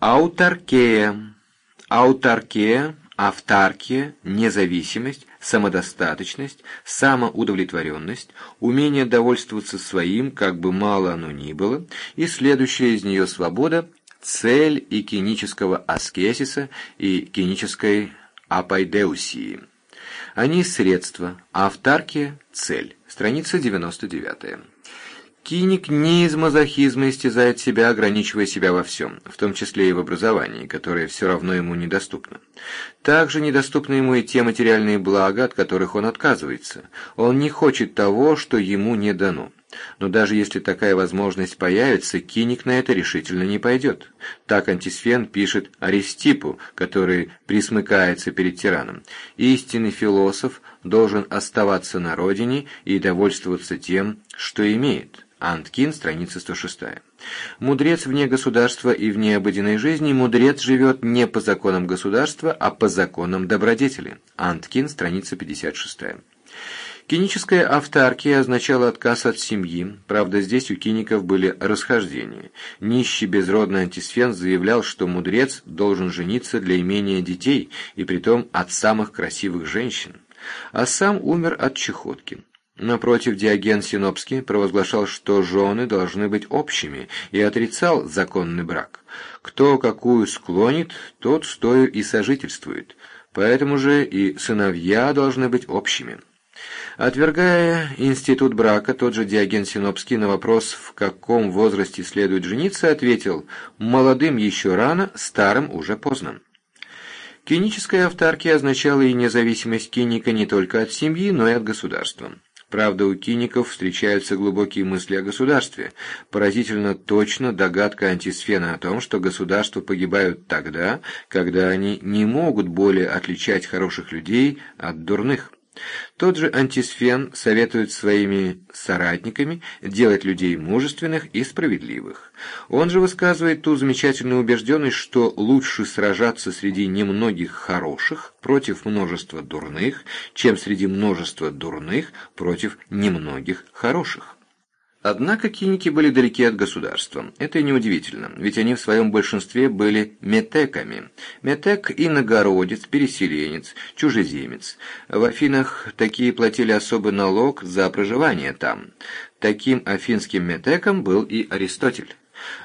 Аутаркея. Аутаркея, автаркия, независимость, самодостаточность, самоудовлетворенность, умение довольствоваться своим, как бы мало оно ни было, и следующая из нее свобода – цель и кинического аскезиса, и кинической апайдеусии. Они – средства, а автаркия – цель. Страница 99. Киник не из мазохизма истязает себя, ограничивая себя во всем, в том числе и в образовании, которое все равно ему недоступно. Также недоступны ему и те материальные блага, от которых он отказывается. Он не хочет того, что ему не дано. Но даже если такая возможность появится, Киник на это решительно не пойдет. Так антисфен пишет Аристипу, который присмыкается перед тираном. Истинный философ должен оставаться на родине и довольствоваться тем, что имеет. Анткин, страница 106. Мудрец вне государства и вне обыденной жизни, мудрец живет не по законам государства, а по законам добродетели. Анткин, страница 56. Киническая автаркия означала отказ от семьи, правда здесь у киников были расхождения. Нищий безродный антисфен заявлял, что мудрец должен жениться для имения детей, и притом от самых красивых женщин. А сам умер от чехотки. Напротив, Диоген Синопский провозглашал, что жены должны быть общими, и отрицал законный брак. Кто какую склонит, тот стою и сожительствует. Поэтому же и сыновья должны быть общими. Отвергая институт брака, тот же Диоген Синопский на вопрос, в каком возрасте следует жениться, ответил «молодым еще рано, старым уже поздно». Киническая автаркия означала и независимость киника не только от семьи, но и от государства. Правда, у киников встречаются глубокие мысли о государстве. Поразительно точно догадка антисфена о том, что государства погибают тогда, когда они не могут более отличать хороших людей от дурных. Тот же антисфен советует своими соратниками делать людей мужественных и справедливых. Он же высказывает ту замечательную убежденность, что лучше сражаться среди немногих хороших против множества дурных, чем среди множества дурных против немногих хороших. Однако киники были далеки от государства. Это и неудивительно, ведь они в своем большинстве были метеками. Метек – иногородец, переселенец, чужеземец. В Афинах такие платили особый налог за проживание там. Таким афинским метеком был и Аристотель.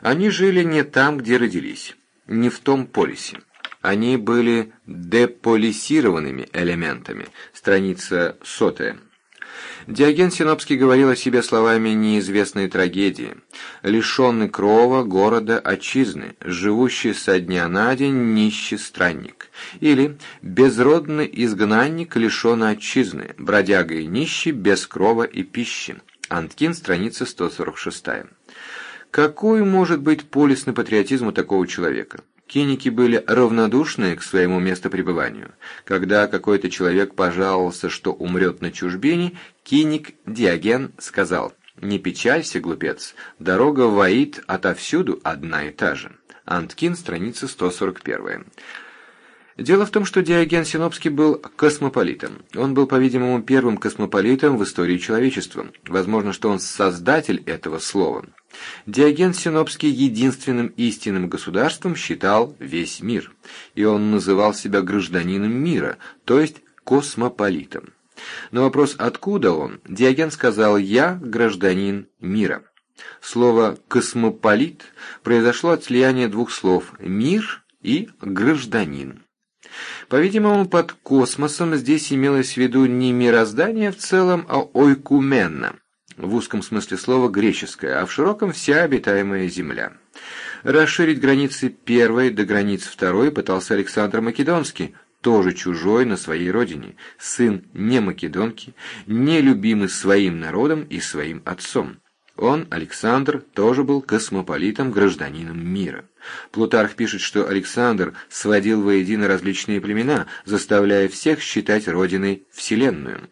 Они жили не там, где родились, не в том полисе. Они были деполисированными элементами. Страница сотая. Диоген Синопский говорил о себе словами неизвестной трагедии. «Лишенный крова, города, отчизны, живущий со дня на день нищий странник». Или «Безродный изгнанник, лишенный отчизны, бродяга и нищий, без крова и пищи». Анткин, страница 146. Какой может быть полисный патриотизм у такого человека? Киники были равнодушны к своему местопребыванию. Когда какой-то человек пожаловался, что умрет на чужбине, киник Диоген сказал «Не печалься, глупец, дорога в Аид отовсюду одна и та же». Анткин, страница 141. Дело в том, что Диоген Синопский был космополитом. Он был, по-видимому, первым космополитом в истории человечества. Возможно, что он создатель этого слова. Диоген Синопский единственным истинным государством считал весь мир, и он называл себя гражданином мира, то есть космополитом. На вопрос «откуда он?» Диоген сказал «я гражданин мира». Слово «космополит» произошло от слияния двух слов «мир» и «гражданин». По-видимому, под космосом здесь имелось в виду не мироздание в целом, а ойкумена, в узком смысле слова греческое, а в широком вся обитаемая земля. Расширить границы первой до границ второй пытался Александр Македонский, тоже чужой на своей родине, сын не македонки, не любимый своим народом и своим отцом. Он, Александр, тоже был космополитом, гражданином мира. Плутарх пишет, что Александр сводил воедино различные племена, заставляя всех считать родиной Вселенную.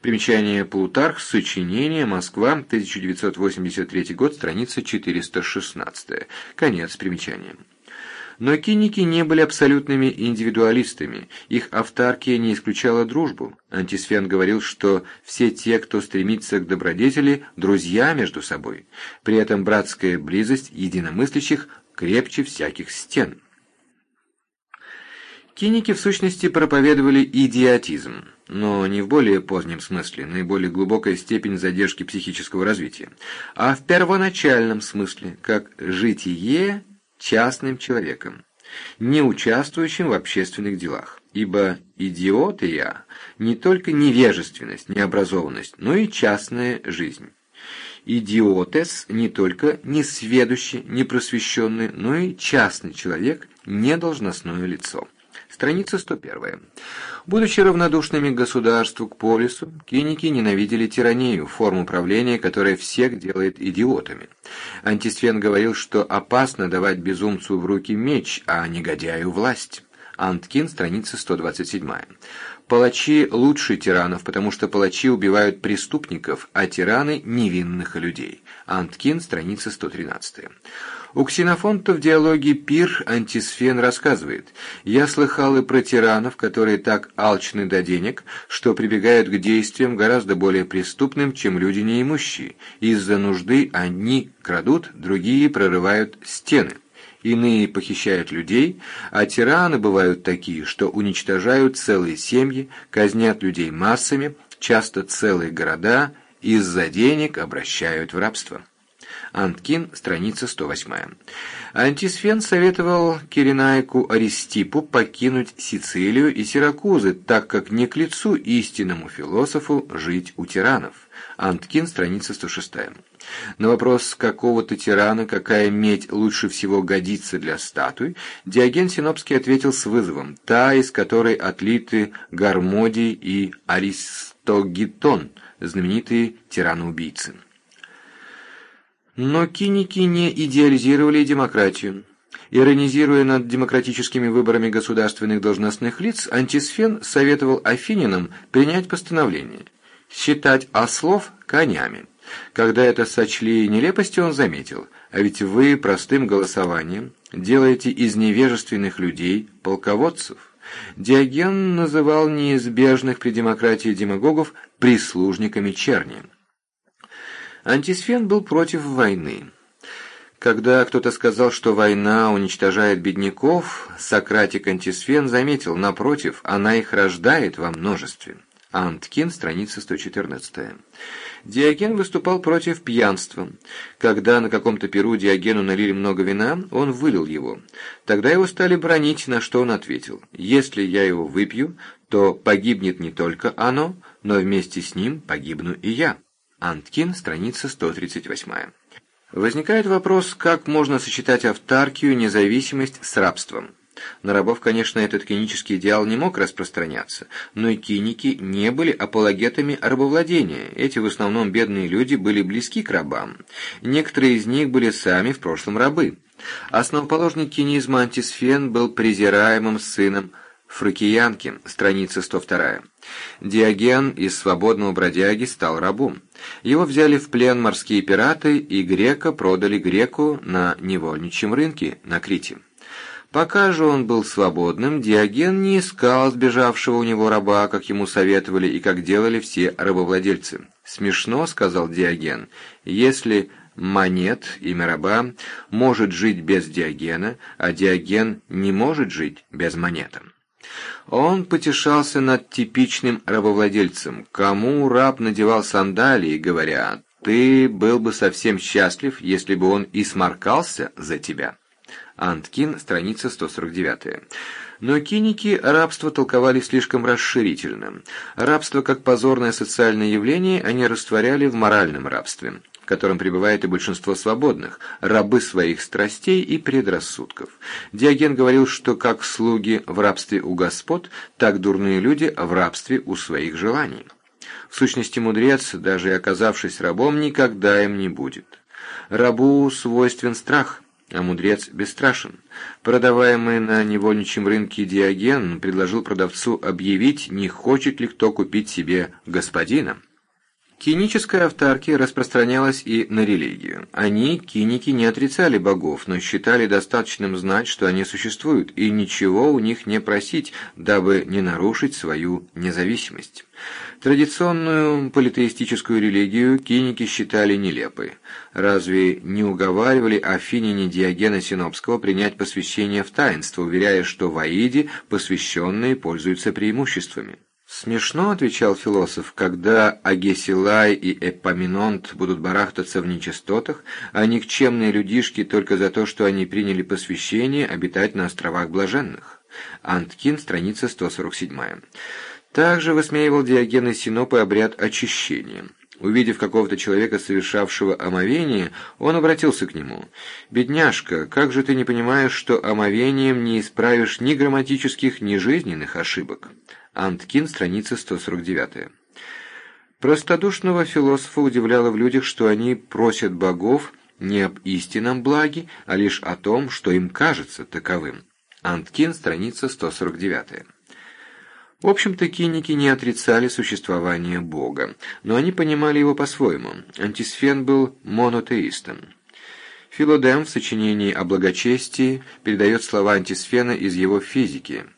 Примечание Плутарх, сочинение, Москва, 1983 год, страница 416. Конец примечания. Но киники не были абсолютными индивидуалистами, их автаркия не исключала дружбу. Антисфен говорил, что все те, кто стремится к добродетели, друзья между собой. При этом братская близость единомыслящих крепче всяких стен. Киники в сущности проповедовали идиотизм, но не в более позднем смысле, наиболее глубокая степень задержки психического развития, а в первоначальном смысле, как житие частным человеком, не участвующим в общественных делах. Ибо идиоты я не только невежественность, необразованность, но и частная жизнь. Идиотес не только несведущий, непросвещенный, но и частный человек, недолжностное лицо. Страница 101. Будучи равнодушными к государству, к полису, киники ненавидели тиранию, форму правления, которая всех делает идиотами. Антисфен говорил, что опасно давать безумцу в руки меч, а негодяю власть. Анткин, страница 127. Палачи лучше тиранов, потому что палачи убивают преступников, а тираны – невинных людей. Анткин, страница 113. У Ксенофонта в диалоге «Пир» Антисфен рассказывает «Я слыхал и про тиранов, которые так алчны до денег, что прибегают к действиям гораздо более преступным, чем люди неимущие. Из-за нужды одни крадут, другие прорывают стены». Иные похищают людей, а тираны бывают такие, что уничтожают целые семьи, казнят людей массами, часто целые города, из-за денег обращают в рабство. Анткин, страница 108. Антисфен советовал Киренайку Аристипу покинуть Сицилию и Сиракузы, так как не к лицу истинному философу жить у тиранов. Анткин, страница 106. На вопрос какого-то тирана, какая медь лучше всего годится для статуи, Диоген Синопский ответил с вызовом, та, из которой отлиты Гармодий и Аристогетон, знаменитые тираны-убийцы. Но киники не идеализировали демократию. Иронизируя над демократическими выборами государственных должностных лиц, Антисфен советовал афининам принять постановление – считать ослов конями. Когда это сочли нелепостью, он заметил, а ведь вы простым голосованием делаете из невежественных людей полководцев. Диоген называл неизбежных при демократии демагогов прислужниками черни. Антисфен был против войны. Когда кто-то сказал, что война уничтожает бедняков, Сократик Антисфен заметил, напротив, она их рождает во множестве. Анткин, страница 114. Диоген выступал против пьянства. Когда на каком-то перу Диогену налили много вина, он вылил его. Тогда его стали бронить, на что он ответил, «Если я его выпью, то погибнет не только оно, но вместе с ним погибну и я». Анткин, страница 138. Возникает вопрос, как можно сочетать автаркию, независимость с рабством. На рабов, конечно, этот кинический идеал не мог распространяться, но и киники не были апологетами рабовладения. Эти в основном бедные люди были близки к рабам. Некоторые из них были сами в прошлом рабы. Основоположник кинизма Антисфен был презираемым сыном Фракиянки, страница 102. Диоген из свободного бродяги стал рабом. Его взяли в плен морские пираты, и грека продали греку на невольничьем рынке на Крите. Пока же он был свободным, Диоген не искал сбежавшего у него раба, как ему советовали и как делали все рабовладельцы. «Смешно», — сказал Диоген, — «если Монет, имя раба, может жить без Диогена, а Диоген не может жить без монета». Он потешался над типичным рабовладельцем, кому раб надевал сандалии, говоря, «Ты был бы совсем счастлив, если бы он и сморкался за тебя». Анткин, страница 149. Но киники рабство толковали слишком расширительно. Рабство как позорное социальное явление они растворяли в моральном рабстве котором пребывает и большинство свободных, рабы своих страстей и предрассудков. Диоген говорил, что как слуги в рабстве у господ, так дурные люди в рабстве у своих желаний. В сущности, мудрец, даже и оказавшись рабом, никогда им не будет. Рабу свойствен страх, а мудрец бесстрашен. Продаваемый на невольничьем рынке Диоген предложил продавцу объявить, не хочет ли кто купить себе господина. Киническая автаркия распространялась и на религию. Они, киники, не отрицали богов, но считали достаточным знать, что они существуют, и ничего у них не просить, дабы не нарушить свою независимость. Традиционную политеистическую религию киники считали нелепой. Разве не уговаривали афиняне Диогена Синопского принять посвящение в таинство, уверяя, что в Аиде посвященные пользуются преимуществами? «Смешно», — отвечал философ, — «когда Агесилай и Эпоминонт будут барахтаться в нечистотах, а никчемные людишки только за то, что они приняли посвящение, обитать на островах блаженных». Анткин, страница 147. Также высмеивал Диоген и Синоп и обряд очищения. Увидев какого-то человека, совершавшего омовение, он обратился к нему. «Бедняжка, как же ты не понимаешь, что омовением не исправишь ни грамматических, ни жизненных ошибок?» Анткин, страница 149. Простодушного философа удивляло в людях, что они просят богов не об истинном благе, а лишь о том, что им кажется таковым. Анткин, страница 149. В общем-то, киники не отрицали существование Бога, но они понимали его по-своему. Антисфен был монотеистом. Филодем в сочинении о благочестии передает слова антисфена из его физики –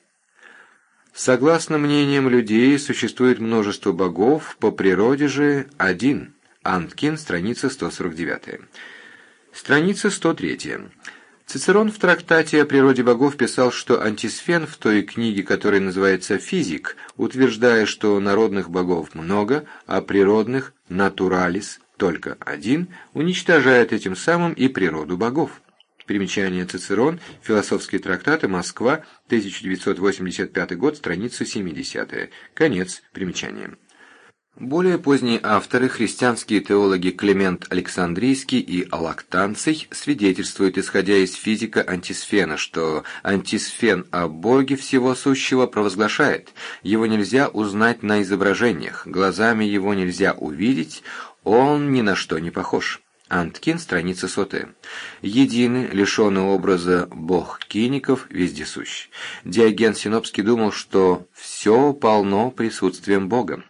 Согласно мнениям людей, существует множество богов, по природе же один. Анткин, страница 149. Страница 103. Цицерон в трактате о природе богов писал, что антисфен в той книге, которая называется «Физик», утверждая, что народных богов много, а природных «натуралис» только один, уничтожает этим самым и природу богов. Примечание Цицерон, философские трактаты, Москва, 1985 год, страница 70. Конец примечания. Более поздние авторы, христианские теологи Климент Александрийский и Лактанций, свидетельствуют, исходя из физика антисфена, что антисфен о Боге всего сущего провозглашает, его нельзя узнать на изображениях, глазами его нельзя увидеть, он ни на что не похож. Анткин, страница сотая. Единый, лишенный образа бог киников, вездесущ. Диоген Синопский думал, что все полно присутствием Бога.